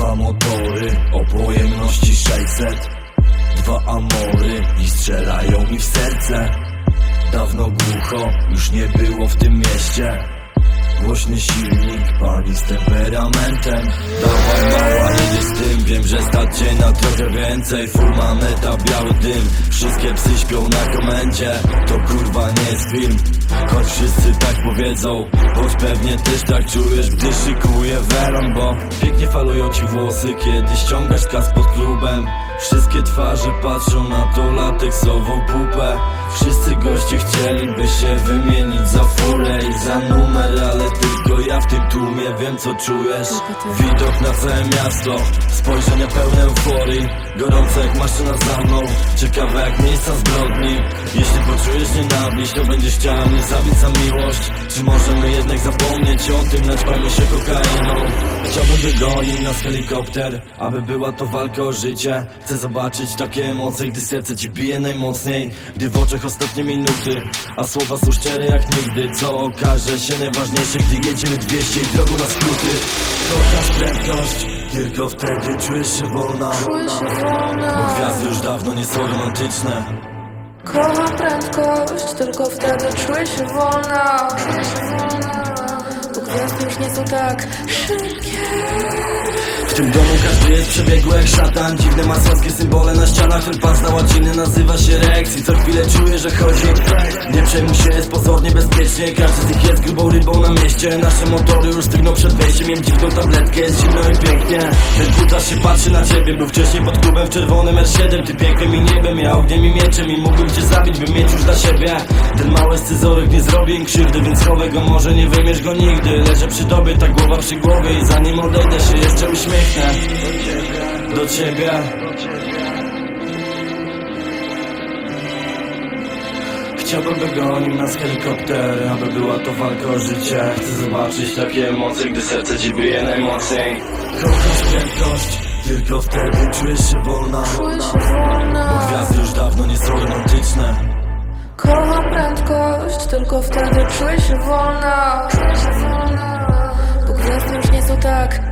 motory o pojemności 600 Dwa amory i strzelają mi w serce. Dawno głucho już nie było w tym mieście. Głośny silnik pali z temperamentem. Dawaj mała, jedzie z tym Wiem, że cię na trochę więcej Full maneta, biały dym. Wszystkie psy śpią na komendzie To kurwa nie jest film. Choć wszyscy tak powiedzą Choć pewnie też tak czujesz Gdy szykuję welon Bo pięknie falują ci włosy Kiedy ściągasz kas pod klubem. Wszystkie twarze patrzą na tą lateksową pupę. Wszyscy goście chcieliby się wymienić za furę i za numer Ale tylko ja w tym tłumie wiem co czujesz. Widok na całe miasto. Spojrzenia pełne euforii. Gorące jak maszyna za mną Ciekawe jak miejsca zbrodni. Jeśli poczujesz nienawiść To będziesz chciała mnie zabić za miłość. Czy możemy jednak zapomnieć o tym Naćpajmy się kokainą Wygonić nas helikopter. Aby była to walka o życie Chcę zobaczyć takie emocje Gdy serce ci bije najmocniej. Gdy w oczach ostatnie minuty A słowa są szczere jak nigdy. Co okaże się najważniejsze Gdy jedziemy 200 i drogą na skróty. Kochasz prędkość Tylko wtedy czujesz się wolna. Bo gwiazdy już dawno nie są romantyczne. Kocham prędkość, tylko wtedy czuję się wolna. Czuję się wolna Bo gwiazdy już nie są tak W tym domu każdy jest przebiegły jak szatan. Dziwne masowskie symbole na ścianach. Ten pas na łaciny nazywa się Rex. I co chwilę czuję, że chodzi Nie przejmuj się, jest pozornie bezpiecznie. Każdy z nich jest grubą rybą na mieście. Nasze motory już stygną przed wejściem. Jem dziwną tabletkę, jest zimno i pięknie. Ten kutas się patrzy na ciebie. Był wcześniej pod klubem w czerwonym R7 Ty pięknym i niebem, ja ogniem i mieczem. I mógłbym cię zabić, by mieć już dla siebie. Ten mały scyzoryk nie zrobi im krzywdy Więc chowaj może nie wyjmiesz go nigdy. Leżę przy tobie, ta głowa przy głowie I zanim odejdę się jeszcze uśmiechnę. Do ciebie. Chciałbym by gonił nas helikopter Aby była to walka o życie. Chcę zobaczyć takie emocje Gdy serce ci bije najmocniej. Kochasz prędkość Tylko wtedy czujesz się wolna. Wolna. Gwiazdy już dawno nie są romantyczne. Kocham prędkość, tylko wtedy czuję się wolna gwiazdy już nie są tak